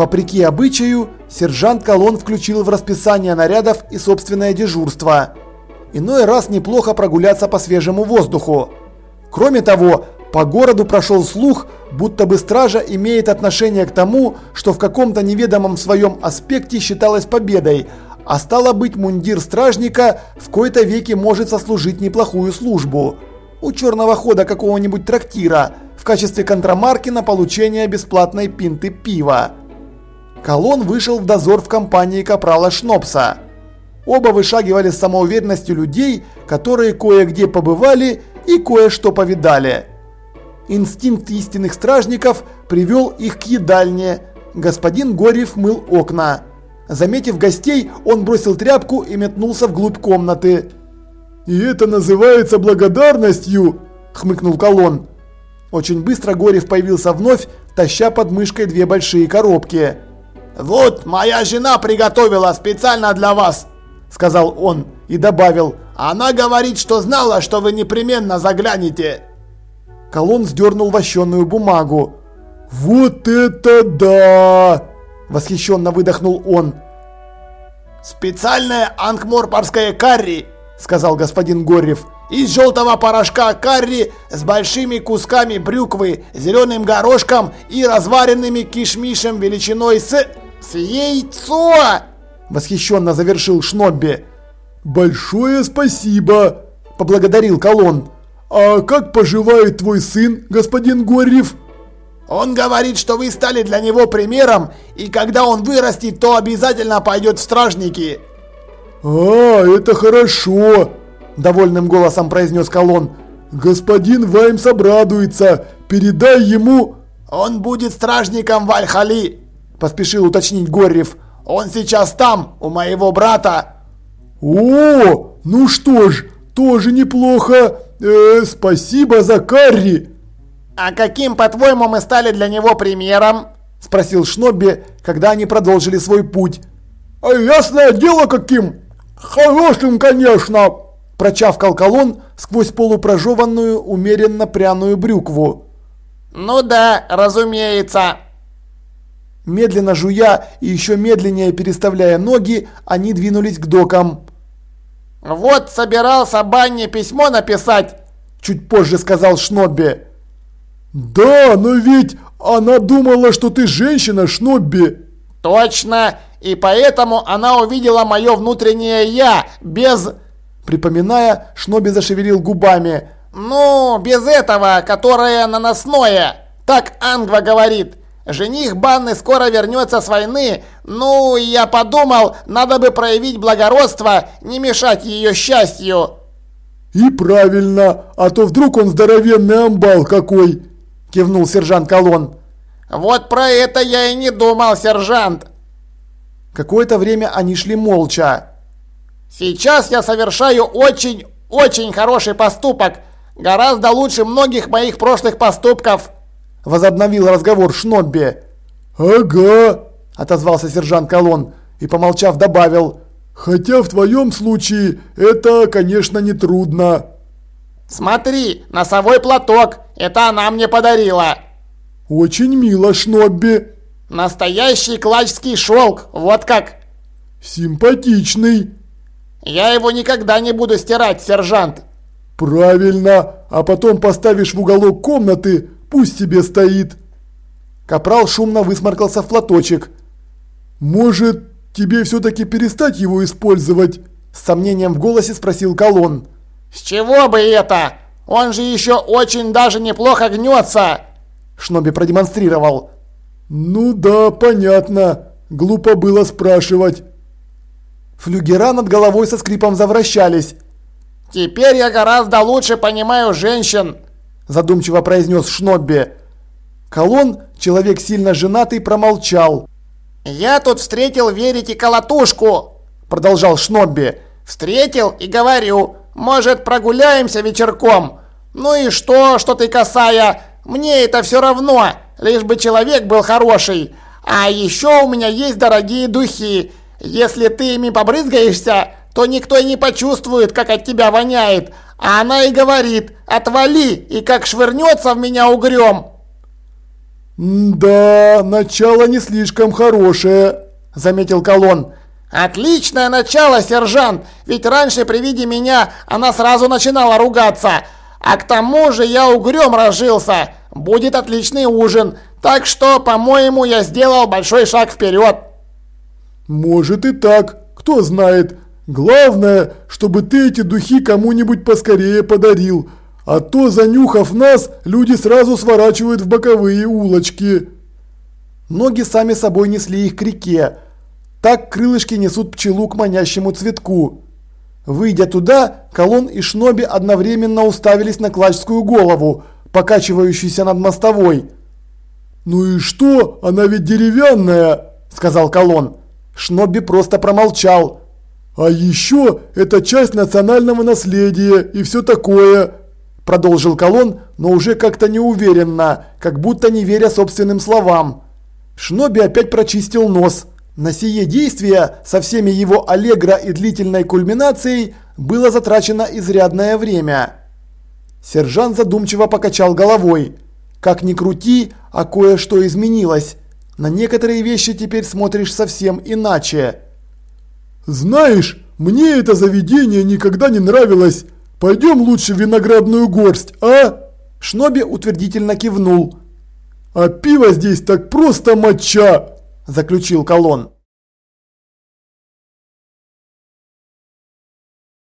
Вопреки обычаю, сержант Колон включил в расписание нарядов и собственное дежурство. Иной раз неплохо прогуляться по свежему воздуху. Кроме того, по городу прошел слух, будто бы стража имеет отношение к тому, что в каком-то неведомом своем аспекте считалось победой, а стало быть мундир стражника в кои-то веке может сослужить неплохую службу. У черного хода какого-нибудь трактира в качестве контрамарки на получение бесплатной пинты пива. Колон вышел в дозор в компании капрала Шнопса. Оба вышагивали с самоуверенностью людей, которые кое-где побывали и кое-что повидали. Инстинкт истинных стражников привел их к едальне. Господин Горьев мыл окна. Заметив гостей, он бросил тряпку и метнулся вглубь комнаты. «И это называется благодарностью?» – хмыкнул Колон. Очень быстро Горев появился вновь, таща под мышкой две большие коробки. «Вот, моя жена приготовила специально для вас», – сказал он и добавил. «Она говорит, что знала, что вы непременно заглянете». Колон сдернул вощенную бумагу. «Вот это да!» – восхищенно выдохнул он. «Специальное анкморпорское карри», – сказал господин Горьев. «Из желтого порошка карри с большими кусками брюквы, зеленым горошком и разваренными кишмишем величиной с... с яйцо!» – восхищенно завершил Шнобби. «Большое спасибо!» – поблагодарил Колон. «А как поживает твой сын, господин Горьев?» «Он говорит, что вы стали для него примером, и когда он вырастет, то обязательно пойдет в стражники». «А, это хорошо!» – довольным голосом произнес Колон. «Господин Ваймс обрадуется. Передай ему...» «Он будет стражником в Альхали», – поспешил уточнить Горьев. «Он сейчас там, у моего брата». «О, ну что ж, тоже неплохо. Э, спасибо за карри!» «А каким, по-твоему, мы стали для него примером?» – спросил Шнобби, когда они продолжили свой путь. «А ясное дело каким! Хорошим, конечно!» – прочавкал колонн сквозь полупрожеванную, умеренно пряную брюкву. «Ну да, разумеется!» Медленно жуя и еще медленнее переставляя ноги, они двинулись к докам. «Вот собирался Банне письмо написать», – чуть позже сказал Шнобби. «Да, но ведь она думала, что ты женщина, Шнобби». «Точно, и поэтому она увидела мое внутреннее «я» без...» Припоминая, Шноби зашевелил губами. «Ну, без этого, которое наносное. Так Ангва говорит. Жених Банны скоро вернется с войны. Ну, я подумал, надо бы проявить благородство, не мешать ее счастью». «И правильно, а то вдруг он здоровенный амбал какой!» – кивнул сержант Колон. «Вот про это я и не думал, сержант!» Какое-то время они шли молча. «Сейчас я совершаю очень-очень хороший поступок, гораздо лучше многих моих прошлых поступков!» Возобновил разговор Шнобби. «Ага!» – отозвался сержант Колон и, помолчав, добавил. «Хотя в твоем случае это, конечно, не трудно». «Смотри, носовой платок, это она мне подарила». «Очень мило, Шнобби». «Настоящий клачский шелк, вот как». «Симпатичный». «Я его никогда не буду стирать, сержант». «Правильно, а потом поставишь в уголок комнаты, Пусть себе стоит. Капрал шумно высморкался в платочек. Может, тебе все-таки перестать его использовать? С сомнением в голосе спросил Колон. С чего бы это? Он же еще очень даже неплохо гнется. Шноби продемонстрировал. Ну да, понятно. Глупо было спрашивать. Флюгера над головой со скрипом завращались. Теперь я гораздо лучше понимаю женщин задумчиво произнес Шнобби. Колон, человек сильно женатый, промолчал. «Я тут встретил верите колотушку», продолжал Шнобби. «Встретил и говорю, может прогуляемся вечерком? Ну и что, что ты косая? Мне это все равно, лишь бы человек был хороший. А еще у меня есть дорогие духи. Если ты ими побрызгаешься, то никто и не почувствует, как от тебя воняет. А она и говорит, отвали, и как швырнется в меня угрём. «Да, начало не слишком хорошее», – заметил Колон. «Отличное начало, сержант! Ведь раньше при виде меня она сразу начинала ругаться. А к тому же я угрём разжился. Будет отличный ужин. Так что, по-моему, я сделал большой шаг вперед. Может и так, кто знает. Главное, чтобы ты эти духи кому-нибудь поскорее подарил. А то, занюхав нас, люди сразу сворачивают в боковые улочки. Ноги сами собой несли их к реке. Так крылышки несут пчелу к манящему цветку. Выйдя туда, Колон и Шноби одновременно уставились на клачскую голову, покачивающуюся над мостовой. «Ну и что? Она ведь деревянная!» – сказал Колон. Шноби просто промолчал. «А еще это часть национального наследия и все такое!» Продолжил Колон, но уже как-то неуверенно, как будто не веря собственным словам. Шноби опять прочистил нос. На сие действие со всеми его аллегро и длительной кульминацией было затрачено изрядное время. Сержант задумчиво покачал головой. Как ни крути, а кое-что изменилось. На некоторые вещи теперь смотришь совсем иначе. «Знаешь, мне это заведение никогда не нравилось. Пойдем лучше в виноградную горсть, а?» Шноби утвердительно кивнул. «А пиво здесь так просто моча!» – заключил Колон.